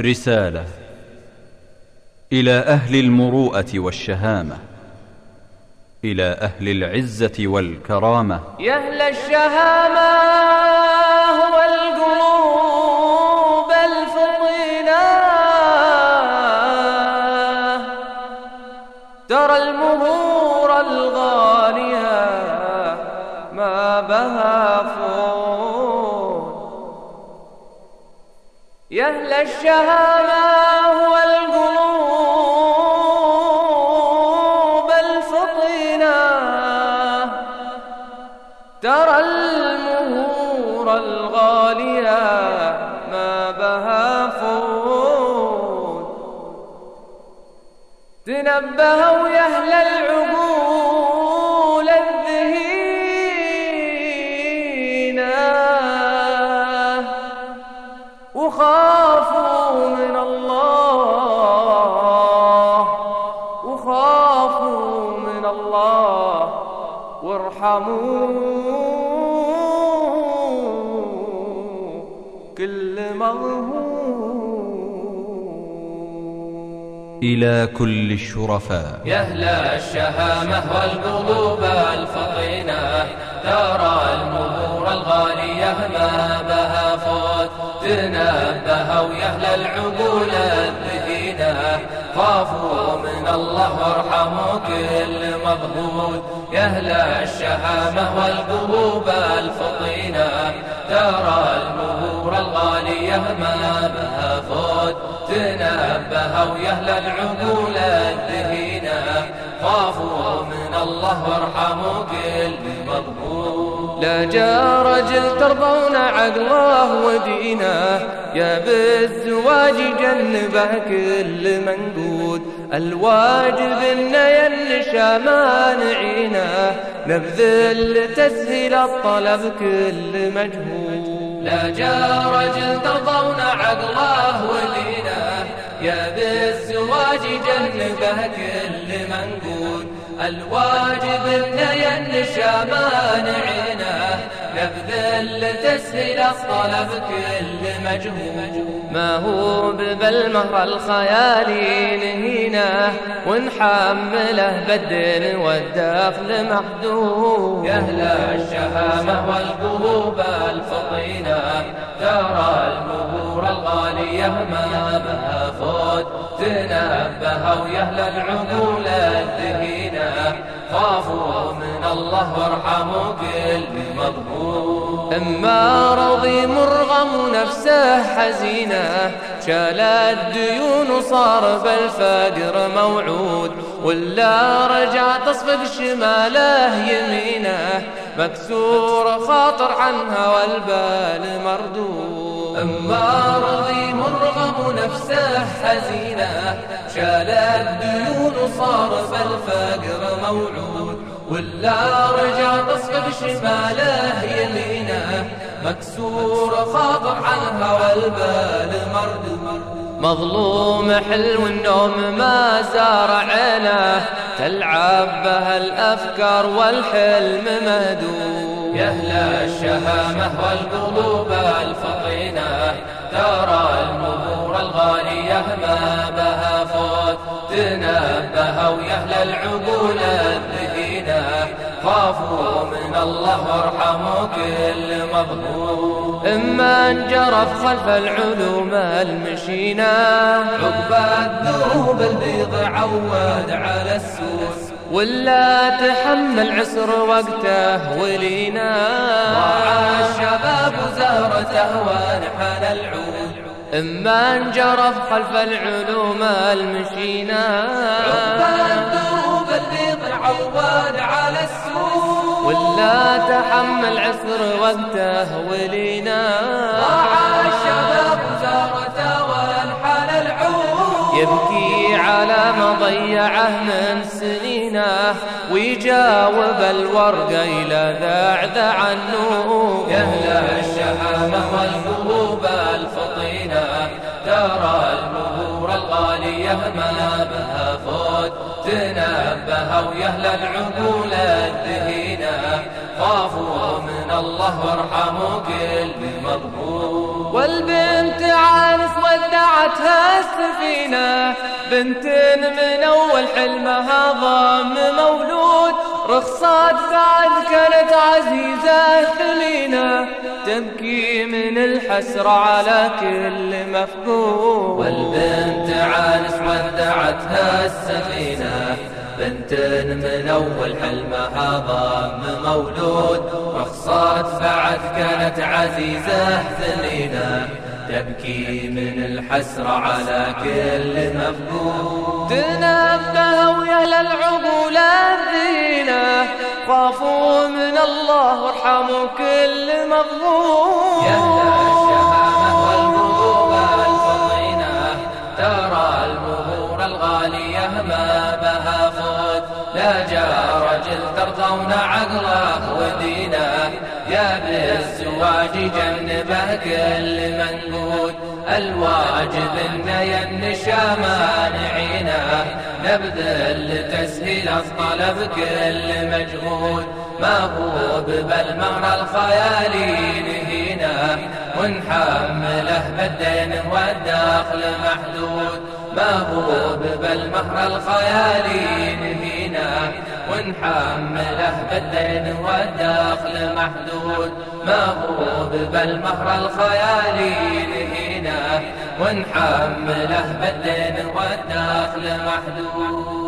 رسالة إلى أهل المروءة والشهامة إلى أهل العزة والكرامة. يا أهل الشهامة والقلوب الفطينة. ترى المهور الغالية ما بها فون يا أهل الشهامة والقلوب الفطينة. ترى المهور الغالية ما بها فون تنبهوا يا أهل العقول وارحموا كل مظهور إلى كل الشرفاء. يا أهل الشهامة والقلوب الفطينة ترى المبور الغالية ما بها فوت تنبهوا يا أهل العقول الذهينة خافوا من الله وارحموا كل مضبوط يا أهل الشهامة والقلوب الفطينة. ترى المبور الغالية ما بها فوت. تنبهوا يا أهل العقول الذهينة خافوا من الله وارحموا كل مضبوط لا جاء رجل ترضون عقله ودينه يا بالزواج جنبه كل منقود. الواجب إن ينشأ مانعينه نبذل تسهيل الطلب كل مجهود. لا جاء رجل ترضون عقله ودينه يا بالزواج جنبه كل منقود. الواجب ان ينشأ مانعينه نبذل تسهيل الطلب كل مجهود ما هو بالمهر الخيالي نهينا ونحمله بالدين والدخل محدود. يا أهل الشهامة والقلوب الفطينة ترى الغالية ما بها فوت تنبهوا يا أهل العقول الذهينة خافوا من الله وارحموا كل مضبوط أما رضي مرغم نفسه حزينة شال الديون وصار بالفقر موعود. ولا رجع تصفق شماله يمينه مكسور خاطر عنها والبال مردود. أما رضي مرغم نفسه حزينة شال الديون وصار بالفقر موعود ولا رجع تصفق شماله يمينه مكسور خاطر عنها والبال مردود. مظلوم حلو النوم ما زار عينه تلعب به الأفكار والحلم مهدود يا أهل الشهامة والقلوب الفطينة ترى المبور الغالية ما بها فوت تنبهوا يا أهل العقول الذهينة خافوا من الله وارحموا كل مضبوط إما انجرف خلف العلوم المشينة. عقب الدروب البيض عود على السوس. ولا تحمل عسر وقته ولينا. ضاع الشباب وزهرته وانحل العود. إما انجرف خلف العلوم المشينة عقب الدروب البيض عود على السوس ولا تحمل عسر وقته ولينا. ضاع الشباب وزهرته يبكي على ما ضيعه من سنينه ويجاوب الورقة إلى ذعذع النور يا أهل الشهامة والقلوب الفطينة ترى المهور الغالية ما بها فوت تنبهوا يا أهل العقول الذهينة خافوا من الله وارحموا كل مضبوط والبنت عانس ودعتها السفينة. بنت من أول حلمها ضم مولود. رخصات بعد كانت عزيزة ثمينة تبكي من الحسرة على كل مفقود والبنت عانس ودعتها السفينة. بنت من أول حلمها ضم مولود. رخصات بعد كانت عزيزة ثمينة تبكي من الحسرة على كل مفقود تنبهوا يا العقول الذين خافوا من الله وارحموا كل مظلوم ما بها فوت لا جاء رجل ترضون عقله ودينه يا بالزواج جنبه كل منقود. الواجب إن ينشأ مانعينا. نبذل لتسهيل الطلب كل مجهود. ما هو بالمهر الخيالي نهينا. ونحمله بالدين والدخل محدود. ما هو بالمهر الخيالي نهينا ونحمله بالدين والدخل محدود. ما هو بالمهر الخيالي نهينا ونحمله بالدين والدخل محدود.